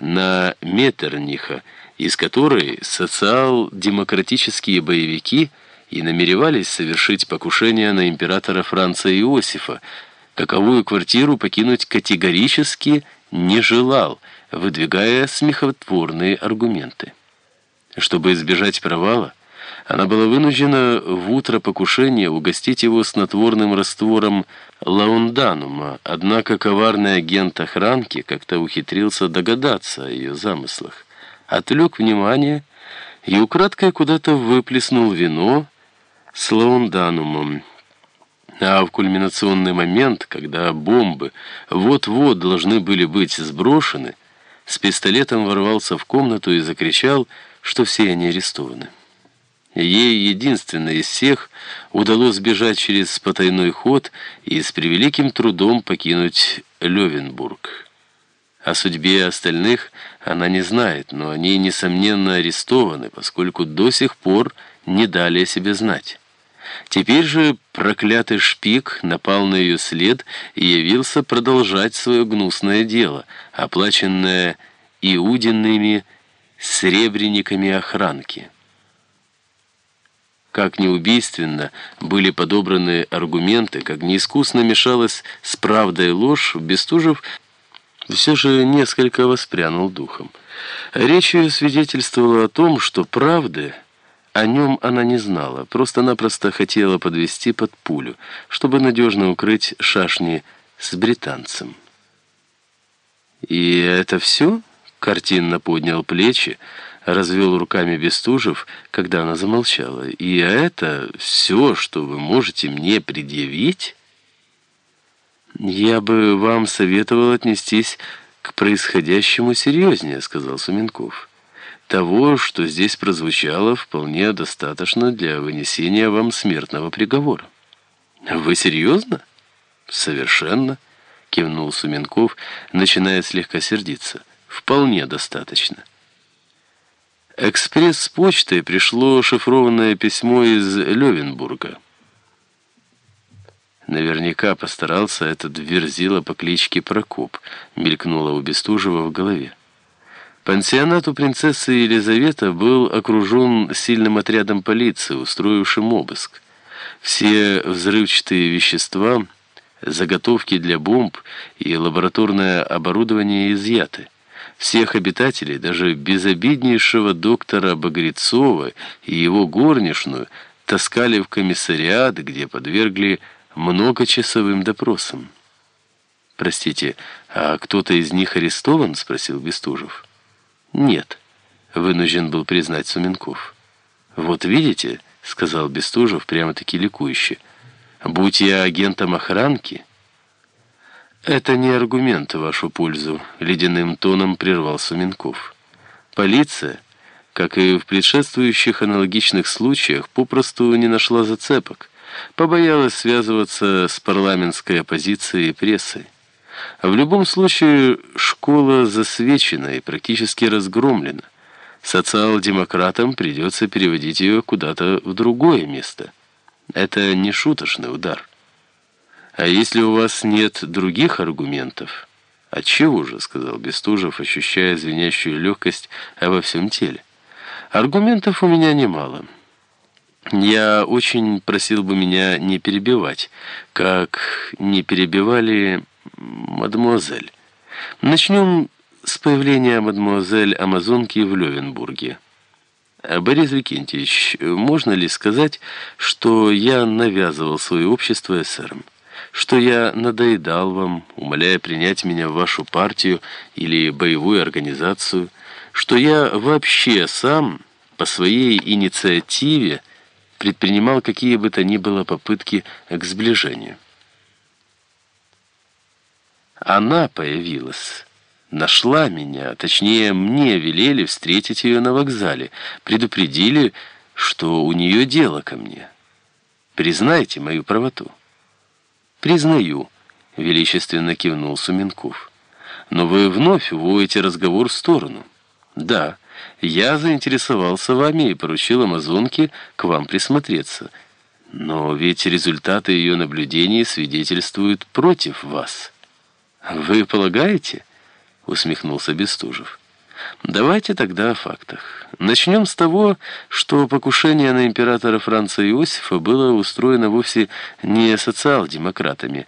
на Меттерниха, из которой социал-демократические боевики и намеревались совершить покушение на императора Франца Иосифа, каковую квартиру покинуть категорически не желал, выдвигая смехотворные аргументы. Чтобы избежать провала, она была вынуждена в утро покушения угостить его снотворным раствором лаунданума, однако коварный агент охранки как-то ухитрился догадаться о ее замыслах, отвлек внимание и украдкой куда-то выплеснул вино с лаунданумом. А в кульминационный момент, когда бомбы вот-вот должны были быть сброшены, с пистолетом ворвался в комнату и закричал, что все они арестованы. Ей единственной из всех удалось сбежать через потайной ход и с превеликим трудом покинуть Левенбург. О судьбе остальных она не знает, но они, несомненно, арестованы, поскольку до сих пор не дали о себе знать. Теперь же проклятый шпик напал на ее след и явился продолжать свое гнусное дело, оплаченное иудинными сребрениками охранки. Как неубийственно были подобраны аргументы, как неискусно мешалась с правдой ложь, Бестужев все же несколько воспрянул духом. Речь ее свидетельствовала о том, что правды о нем она не знала, просто-напросто хотела подвести под пулю, чтобы надежно укрыть шашни с британцем. «И это все?» — картинно поднял плечи, развел руками Бестужев, когда она замолчала. «И это все, что вы можете мне предъявить?» «Я бы вам советовал отнестись к происходящему серьезнее», — сказал Суменков. «Того, что здесь прозвучало, вполне достаточно для вынесения вам смертного приговора». «Вы серьезно?» «Совершенно», — кивнул Суменков, начиная слегка сердиться. «Вполне достаточно». Экспресс с почтой пришло шифрованное письмо из Левенбурга. Наверняка постарался этот верзила по кличке Прокоп, мелькнуло у Бестужева в голове. Пансионат у принцессы Елизаветы был окружен сильным отрядом полиции, устроившим обыск. Все взрывчатые вещества, заготовки для бомб и лабораторное оборудование изъяты. Всех обитателей, даже безобиднейшего доктора Багрецова и его горничную, таскали в комиссариат, где подвергли многочасовым допросам. «Простите, а кто-то из них арестован?» — спросил Бестужев. «Нет», — вынужден был признать Суменков. «Вот видите», — сказал Бестужев прямо-таки ликующе, «будь я агентом охранки...» «Это не аргумент в вашу пользу», — ледяным тоном прервал Суменков. «Полиция, как и в предшествующих аналогичных случаях, попросту не нашла зацепок, побоялась связываться с парламентской оппозицией и прессой. В любом случае, школа засвечена и практически разгромлена. Социал-демократам придется переводить ее куда-то в другое место. Это не шуточный удар». «А если у вас нет других аргументов?» «Отчего же?» — сказал Бестужев, ощущая звенящую легкость во всем теле. «Аргументов у меня немало. Я очень просил бы меня не перебивать, как не перебивали мадемуазель. Начнем с появления мадемуазель Амазонки в Левенбурге». «Борис Викентьевич, можно ли сказать, что я навязывал свое общество эсерам?» Что я надоедал вам, умоляя принять меня в вашу партию или боевую организацию, что я вообще сам по своей инициативе предпринимал какие бы то ни было попытки к сближению. Она появилась, нашла меня, точнее, мне велели встретить ее на вокзале, предупредили, что у нее дело ко мне. Признайте мою правоту. «Признаю», — величественно кивнул Суменков. «Но вы вновь уводите разговор в сторону». «Да, я заинтересовался вами и поручил Амазонке к вам присмотреться. Но ведь результаты ее наблюдений свидетельствуют против вас». «Вы полагаете?» — усмехнулся Бестужев. Давайте тогда о фактах. Начнем с того, что покушение на императора Франца Иосифа было устроено вовсе не социал-демократами,